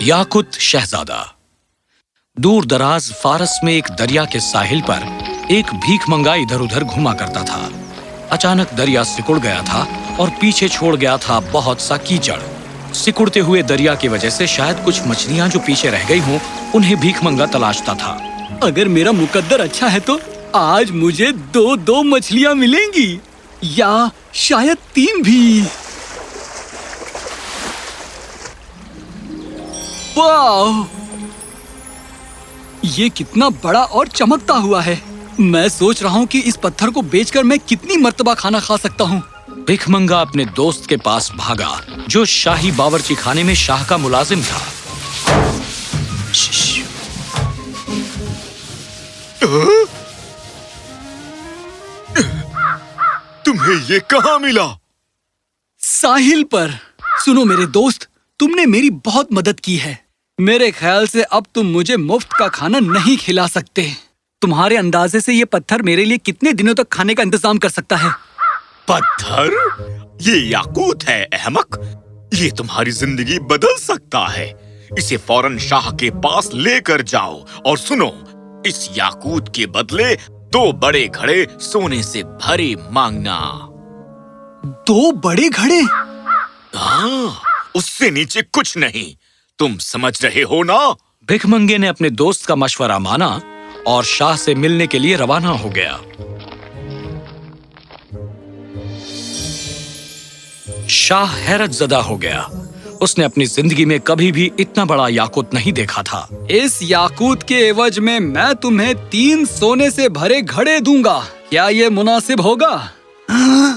یاقت شہزادہ۔ دور دراز فارس میں ایک دریا کے ساحل پر ایک بھیک منگا ادھر ادھر گھوما کرتا تھا۔ اچانک دریا سکڑ گیا تھا اور پیچھے چھوڑ گیا تھا بہت سا کیچڑ۔ سکڑتے ہوئے دریا کی وجہ سے شاید کچھ مچھلیاں جو پیچھے رہ گئی ہوں، انہیں بھیک منگا تلاشتا تھا۔ اگر میرا مقدر اچھا ہے تو آج مجھے دو دو مچھلیاں ملیں گی یا شاید تین بھی۔ واو! یہ کتنا بڑا اور چمکتا ہوا ہے۔ میں سوچ رہا ہوں کہ اس پتھر کو بیچ کر میں کتنی مرتبہ کھانا کھا سکتا ہوں۔ بھکھ منگا اپنے دوست کے پاس بھاگا جو شاہی باورچی خانے میں شاہ کا ملازم تھا۔ تمہیں یہ کہاں ملا؟ ساحل پر۔ سنو میرے دوست تم نے میری بہت مدد کی ہے۔ میرے خیال سے اب تم مجھے مفت کا کھانا نہیں کھلا سکتے۔ تمہارے اندازے سے یہ پتھر میرے لیے کتنے دنوں تک کھانے کا انتظام کر سکتا ہے؟ پتھر؟ یہ یاقوت ہے احمق۔ یہ تمہاری زندگی بدل سکتا ہے۔ اسے فوراً شاہ کے پاس لے کر جاؤ اور سنو اس یاقوت کے بدلے دو بڑے گھڑے سونے سے بھرے مانگنا۔ دو بڑے گھڑے؟ ہاں اس سے نیچے کچھ نہیں۔ تم سمجھ رہے ہو نا؟ بھک منگے نے اپنے دوست کا مشورہ مانا اور شاہ سے ملنے کے لیے روانہ ہو گیا۔ شاہ حیرت زدہ ہو گیا۔ اس نے اپنی زندگی میں کبھی بھی اتنا بڑا یاقوت نہیں دیکھا تھا۔ اس یاقوت کے عوض میں میں تمہیں تین سونے سے بھرے گھڑے دوں گا۔ کیا یہ مناسب ہوگا؟ ہاں۔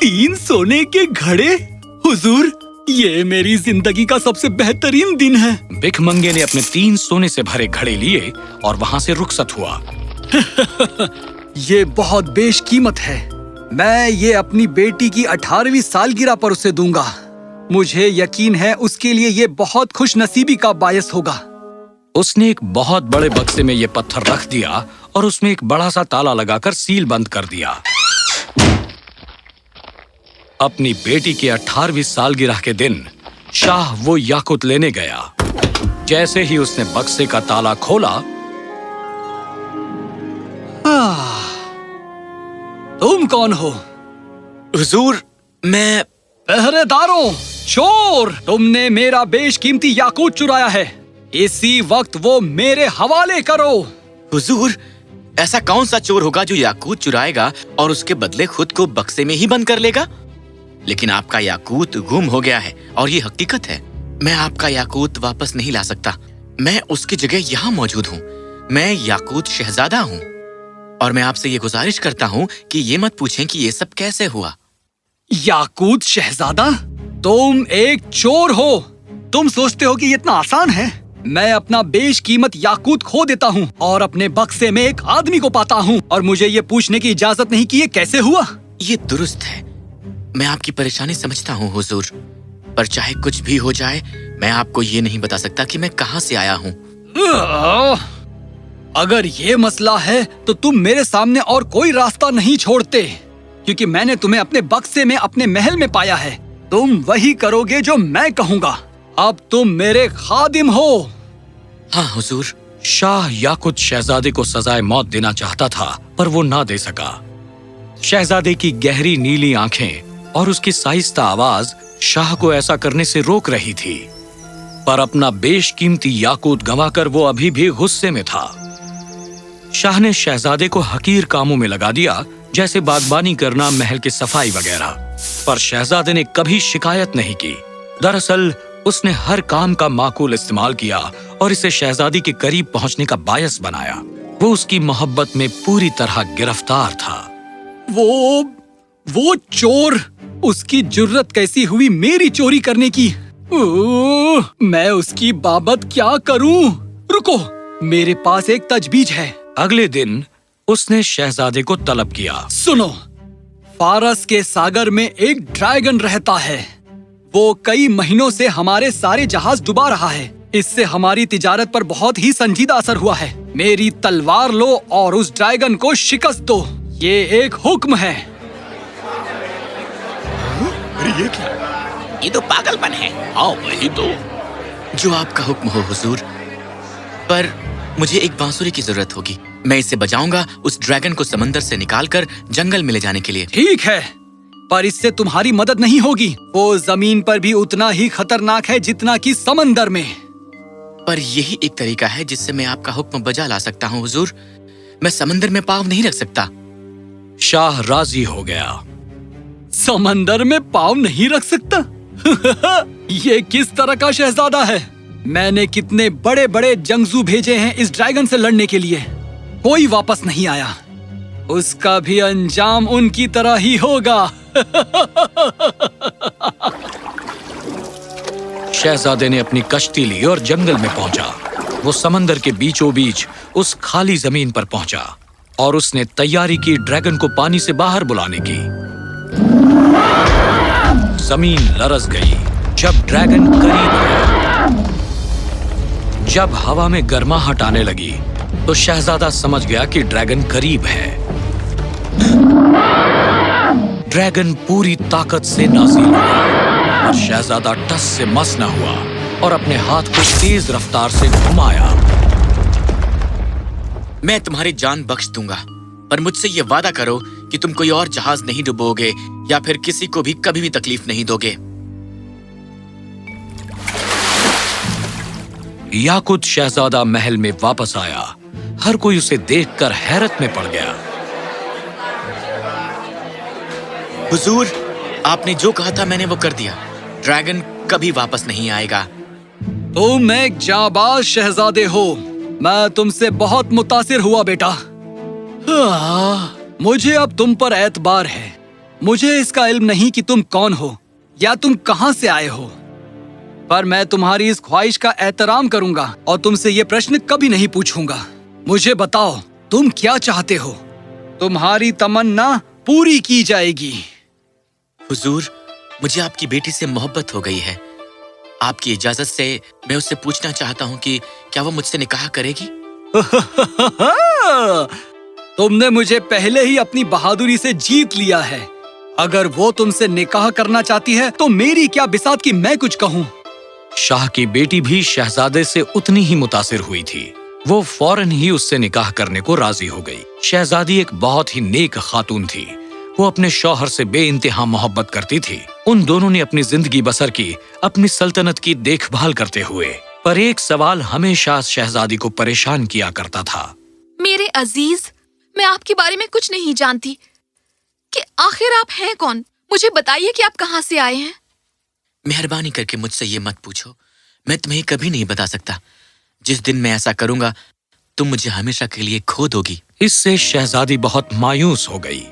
تین سونے کے گھڑے؟ حضور! یہ میری زندگی کا سب سے بہترین دن ہے۔ بکھ منگے نے اپنے تین سونے سے بھرے گھڑے لیے اور وہاں سے رخصت ہوا۔ یہ بہت بیش قیمت ہے۔ میں یہ اپنی بیٹی کی اٹھارہویں سالگرہ پر اسے دوں گا۔ مجھے یقین ہے اس کے لیے یہ بہت خوش نصیبی کا باعث ہوگا۔ اس نے ایک بہت بڑے بکسے میں یہ پتھر رکھ دیا اور اس میں ایک بڑا سا تالا لگا کر سیل بند کر دیا۔ اپنی بیٹی کی اٹھارہویں سالگرہ کے دن شاہ وہ یاقوت لینے گیا۔ جیسے ہی اس نے بکسے کا تالا کھولا تم کون ہو؟ حضور، میں پہرے داروں چور، تم نے میرا بیش قیمتی یاقوت چرایا ہے۔ اسی وقت وہ میرے حوالے کرو۔ حضور، ایسا کون سا چور ہوگا جو یاقوت چرائے گا اور اس کے بدلے خود کو بکسے میں ہی بند کر لے گا؟ لیکن آپ کا یاقوت گم ہو گیا ہے اور یہ حقیقت ہے۔ میں آپ کا یاقوت واپس نہیں لا سکتا۔ میں اس کی جگہ یہاں موجود ہوں۔ میں یاقوت شہزادہ ہوں۔ اور میں آپ سے یہ گزارش کرتا ہوں کہ یہ مت پوچھیں کہ یہ سب کیسے ہوا۔ یاقوت شہزادہ تم ایک چور ہو۔ تم سوچتے ہو کہ یہ اتنا آسان ہے۔ میں اپنا بیش قیمت یاقوت کھو دیتا ہوں اور اپنے بکسے میں ایک آدمی کو پاتا ہوں۔ اور مجھے یہ پوچھنے کی اجازت نہیں کی یہ کیسے ہوا۔ یہ درست ہے۔ میں آپ کی پریشانی سمجھتا ہوں حضور۔ پر چاہے کچھ بھی ہو جائے میں آپ کو یہ نہیں بتا سکتا کہ میں کہاں سے آیا ہوں۔ اگر یہ مسئلہ ہے تو تم میرے سامنے اور کوئی راستہ نہیں چھوڑتے کیونکہ میں نے تمہیں اپنے بکسے میں اپنے محل میں پایا ہے۔ تم وہی کرو گے جو میں کہوں گا۔ اب تم میرے خادم ہو۔ ہاں حضور۔ شاہ یا کچھ شہزادے کو سزائے موت دینا چاہتا تھا پر وہ نہ دے سکا۔ شہزادے کی گہری نیلی آنکھیں اور اس کی سائستہ آواز شاہ کو ایسا کرنے سے روک رہی تھی۔ پر اپنا بیش قیمتی یاقوت گوا کر وہ ابھی بھی غصے میں تھا۔ شاہ نے شہزادے کو حقیر کاموں میں لگا دیا، جیسے باغبانی کرنا، محل کی صفائی وغیرہ۔ پر شہزادے نے کبھی شکایت نہیں کی۔ دراصل، اس نے ہر کام کا معقول استعمال کیا اور اسے شہزادی کے قریب پہنچنے کا باعث بنایا۔ وہ اس کی محبت میں پوری طرح گرفتار تھا۔ وہ وہ چور اس کی جرت کیسی ہوئی میری چوری کرنے کی؟ اوہ, میں اس کی بابت کیا کروں؟ رکو میرے پاس ایک تجویز ہے۔ اگلے دن اس نے شہزادے کو طلب کیا۔ سنو فارس کے ساگر میں ایک ڈریگن رہتا ہے۔ وہ کئی مہینوں سے ہمارے سارے جہاز ڈبا رہا ہے۔ اس سے ہماری تجارت پر بہت ہی سنجیدہ اثر ہوا ہے۔ میری تلوار لو اور اس ڈرائیگن کو شکست دو۔ یہ ایک حکم ہے۔ کیا یہ تو پاگل پن ہے۔ ہاں وہی تو۔ جو آپ کا حکم ہو حضور پر مجھے ایک بانسری کی ضرورت ہوگی۔ میں اسے بجاؤں گا اس ڈریگن کو سمندر سے نکال کر جنگل میں لے جانے کے لیے۔ ٹھیک ہے پر اس سے تمہاری مدد نہیں ہوگی۔ وہ زمین پر بھی اتنا ہی خطرناک ہے جتنا کہ سمندر میں۔ پر یہی ایک طریقہ ہے جس سے میں آپ کا حکم بجا لا سکتا ہوں حضور۔ میں سمندر میں پاؤں نہیں رکھ سکتا۔ شاہ راضی ہو گیا۔ سمندر میں پاؤں نہیں رکھ سکتا؟ یہ کس طرح کا شہزادہ ہے؟ میں نے کتنے بڑے بڑے جنگزو بھیجے ہیں اس ڈریگن سے لڑنے کے لیے۔ کوئی واپس نہیں آیا۔ اس کا بھی انجام ان کی طرح ہی ہوگا۔ شہزادے نے اپنی کشتی لی اور جنگل میں پہنچا۔ وہ سمندر کے بیچوں بیچ اس خالی زمین پر پہنچا اور اس نے تیاری کی ڈریگن کو پانی سے باہر بلانے کی۔ زمین لرز گئی۔ جب ڈریگن قریب آیا، جب ہوا میں گرماہٹ آنے لگی، تو شہزادہ سمجھ گیا کہ ڈریگن قریب ہے۔ ڈریگن پوری طاقت سے نازل ہوا، اور شہزادہ ٹس سے مس نہ ہوا اور اپنے ہاتھ کو تیز رفتار سے گھمایا۔ میں تمہاری جان بخش دوں گا، پر مجھ سے یہ وعدہ کرو کہ تم کوئی اور جہاز نہیں ڈبو گے یا پھر کسی کو بھی کبھی بھی تکلیف نہیں دو گے۔ یاقوت شہزادہ محل میں واپس آیا۔ ہر کوئی اسے دیکھ کر حیرت میں پڑ گیا۔ حضور، آپ نے جو کہا تھا میں نے وہ کر دیا۔ ڈریگن کبھی واپس نہیں آئے گا۔ تم ایک جاباز شہزادے ہو۔ میں تم سے بہت متاثر ہوا بیٹا۔ ہاں، مجھے اب تم پر اعتبار ہے۔ مجھے اس کا علم نہیں کہ تم کون ہو یا تم کہاں سے آئے ہو۔ پر میں تمہاری اس خواہش کا احترام کروں گا اور تم سے یہ پرشن کبھی نہیں پوچھوں گا۔ مجھے بتاؤ تم کیا چاہتے ہو؟ تمہاری تمنا پوری کی جائے گی۔ حضور مجھے آپ کی بیٹی سے محبت ہو گئی ہے۔ آپ کی اجازت سے میں اس سے پوچھنا چاہتا ہوں کہ کیا وہ مجھ سے نکاح کرے گی؟ تم نے مجھے پہلے ہی اپنی بہادری سے جیت لیا ہے۔ اگر وہ تم سے نکاح کرنا چاہتی ہے تو میری کیا بسات کی میں کچھ کہوں؟ شاہ کی بیٹی بھی شہزادے سے اتنی ہی متاثر ہوئی تھی۔ وہ فوراً ہی اس سے نکاح کرنے کو راضی ہو گئی۔ شہزادی ایک بہت ہی نیک خاتون تھی۔ وہ اپنے شوہر سے بے انتہا محبت کرتی تھی۔ ان دونوں نے اپنی زندگی بسر کی اپنی سلطنت کی دیکھ بھال کرتے ہوئے۔ پر ایک سوال ہمیشہ شہزادی کو پریشان کیا کرتا تھا۔ میرے عزیز میں آپ کے بارے میں کچھ نہیں جانتی۔ کہ آخر آپ ہیں کون؟ مجھے بتائیے کہ آپ کہاں سے آئے ہیں؟ مہربانی کر کے مجھ سے یہ مت پوچھو۔ میں تمہیں کبھی نہیں بتا سکتا۔ جس دن میں ایسا کروں گا تم مجھے ہمیشہ کے لیے کھو دو گی۔ اس سے شہزادی بہت مایوس ہو گئی۔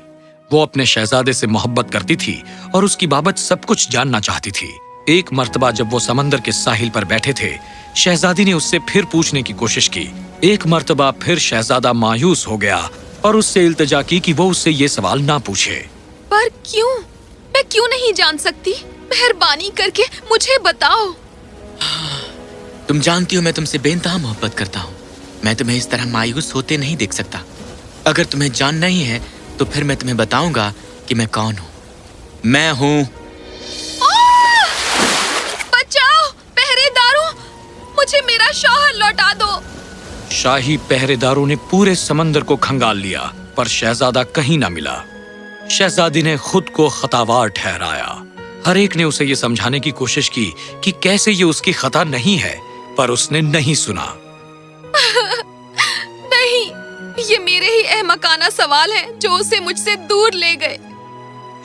وہ اپنے شہزادے سے محبت کرتی تھی اور اس کی بابت سب کچھ جاننا چاہتی تھی۔ ایک مرتبہ جب وہ سمندر کے ساحل پر بیٹھے تھے شہزادی نے اس سے پھر پوچھنے کی کوشش کی۔ ایک مرتبہ پھر شہزادہ مایوس ہو گیا۔ اور اس سے التجا کی کہ وہ اس سے یہ سوال نہ پوچھے۔ پر کیوں؟ میں کیوں نہیں جان سکتی؟ مہربانی کر کے مجھے بتاؤ۔ تم جانتی ہو میں تم سے بے انتہا محبت کرتا ہوں۔ میں تمہیں اس طرح مایوس ہوتے نہیں دیکھ سکتا۔ اگر تمہیں جاننا ہی ہے تو پھر میں تمہیں بتاؤں گا کہ میں کون ہوں۔ میں ہوں۔ بچاؤ پہرے داروں مجھے میرا شوہر لوٹا دو۔ شاہی پہرے داروں نے پورے سمندر کو کھنگال لیا پر شہزادہ کہیں نہ ملا۔ شہزادی نے خود کو خطاوار ٹھہرایا۔ ہر ایک نے اسے یہ سمجھانے کی کوشش کی کہ کیسے یہ اس کی خطا نہیں ہے پر اس نے نہیں سنا۔ نہیں یہ میرے ہی احمقانہ سوال ہیں جو اسے مجھ سے دور لے گئے۔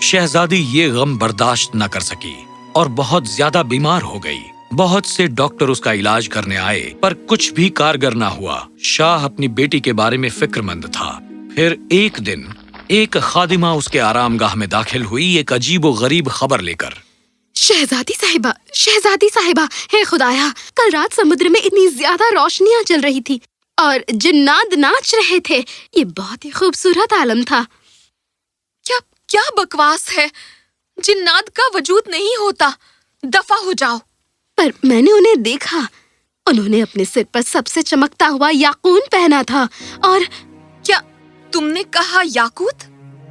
شہزادی یہ غم برداشت نہ کر سکی اور بہت زیادہ بیمار ہو گئی۔ بہت سے ڈاکٹر اس کا علاج کرنے آئے، پر کچھ بھی کارگر نہ ہوا۔ شاہ اپنی بیٹی کے بارے میں فکر مند تھا۔ پھر ایک دن، ایک خادمہ اس کے آرام گاہ میں داخل ہوئی، ایک عجیب و غریب خبر لے کر۔ شہزادی صاحبہ شہزادی صاحبہ ہے خدایا، کل رات سمندر میں اتنی زیادہ روشنیاں چل رہی تھی اور جنات ناچ رہے تھے۔ یہ بہت ہی خوبصورت عالم تھا۔ کیا کیا بکواس ہے؟ جنات کا وجود نہیں ہوتا۔ دفع ہو جاؤ۔ پر میں نے انہیں دیکھا۔ انہوں نے اپنے سر پر سب سے چمکتا ہوا یاقون پہنا تھا۔ اور کیا تم نے کہا یاقوت؟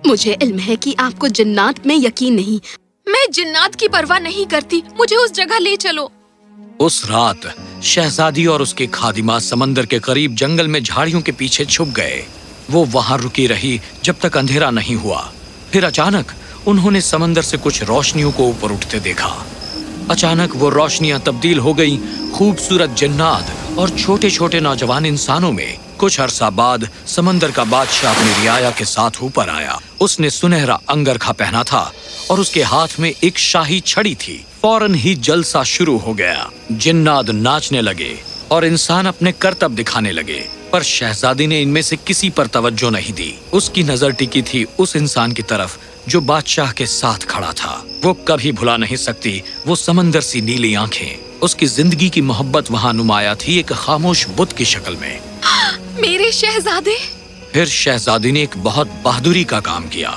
مجھے علم ہے کہ آپ کو جنات میں یقین نہیں۔ میں جنات کی پرواہ نہیں کرتی۔ مجھے اس جگہ لے چلو۔ اس رات شہزادی اور اس کے خادمات سمندر کے قریب جنگل میں جھاڑیوں کے پیچھے چھپ گئے۔ وہ وہاں رکی رہی جب تک اندھیرا نہیں ہوا۔ پھر اچانک انہوں نے سمندر سے کچھ روشنیوں کو اوپر اٹھتے دیکھا۔ اچانک وہ روشنیاں تبدیل ہو گئیں خوبصورت جنات اور چھوٹے چھوٹے نوجوان انسانوں میں۔ کچھ عرصہ بعد سمندر کا بادشاہ اپنی رعایا کے ساتھ اوپر آیا۔ اس نے سنہرا انگرکھا پہنا تھا اور اس کے ہاتھ میں ایک شاہی چھڑی تھی۔ فوراً ہی جلسہ شروع ہو گیا۔ جنات ناچنے لگے اور انسان اپنے کرتب دکھانے لگے۔ پر شہزادی نے ان میں سے کسی پر توجہ نہیں دی۔ اس کی نظر ٹکی تھی اس انسان کی طرف۔ جو بادشاہ کے ساتھ کھڑا تھا وہ کبھی بھلا نہیں سکتی۔ وہ سمندر سی نیلی آنکھیں اس کی زندگی کی محبت وہاں نمایاں تھی ایک خاموش بت کی شکل میں۔ میرے شہزادے۔ پھر شہزادی نے ایک بہت بہادری کا کام کیا۔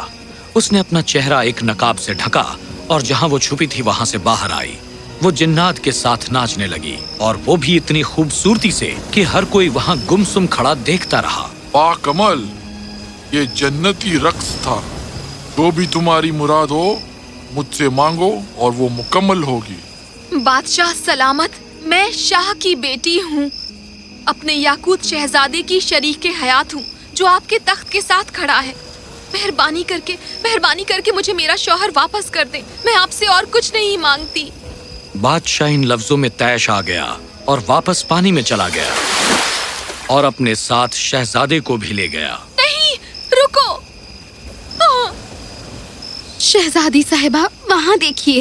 اس نے اپنا چہرہ ایک نقاب سے ڈھکا اور جہاں وہ چھپی تھی وہاں سے باہر آئی۔ وہ جنات کے ساتھ ناچنے لگی اور وہ بھی اتنی خوبصورتی سے کہ ہر کوئی وہاں گمسم کھڑا دیکھتا رہا۔ با کمل یہ جنتی رقص تھا۔ جو بھی تمہاری مراد ہو مجھ سے مانگو اور وہ مکمل ہوگی۔ بادشاہ سلامت میں شاہ کی بیٹی ہوں۔ اپنے یاقوت شہزادے کی شریک حیات ہوں جو آپ کے تخت کے ساتھ کھڑا ہے۔ مہربانی کر کے مہربانی کر کے مجھے میرا شوہر واپس کر دیں۔ میں آپ سے اور کچھ نہیں مانگتی۔ بادشاہ ان لفظوں میں تیش آ گیا اور واپس پانی میں چلا گیا اور اپنے ساتھ شہزادے کو بھی لے گیا۔ نہیں رکو! شہزادی صاحبہ وہاں دیکھیے۔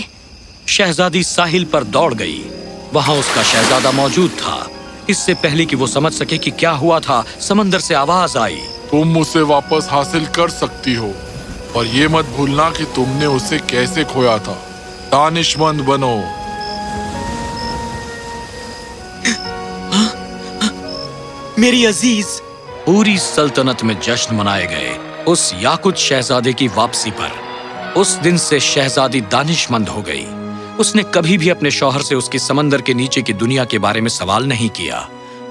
شہزادی ساحل پر دوڑ گئی۔ وہاں اس کا شہزادہ موجود تھا۔ اس سے پہلے کہ وہ سمجھ سکے کہ کیا ہوا تھا سمندر سے آواز آئی۔ تم اسے واپس حاصل کر سکتی ہو اور یہ مت بھولنا کہ تم نے اسے کیسے کھویا تھا۔ دانش مند بنو۔ میری عزیز۔ پوری سلطنت میں جشن منائے گئے اس یاقوت شہزادے کی واپسی پر۔ اس دن سے شہزادی دانش مند ہو گئی۔ اس نے کبھی بھی اپنے شوہر سے اس کی سمندر کے نیچے کی دنیا کے بارے میں سوال نہیں کیا۔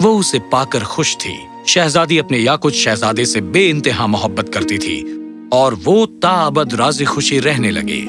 وہ اسے پا کر خوش تھی۔ شہزادی اپنے یا کچھ شہزادے سے بے انتہا محبت کرتی تھی اور وہ تا ابد راضی خوشی رہنے لگے۔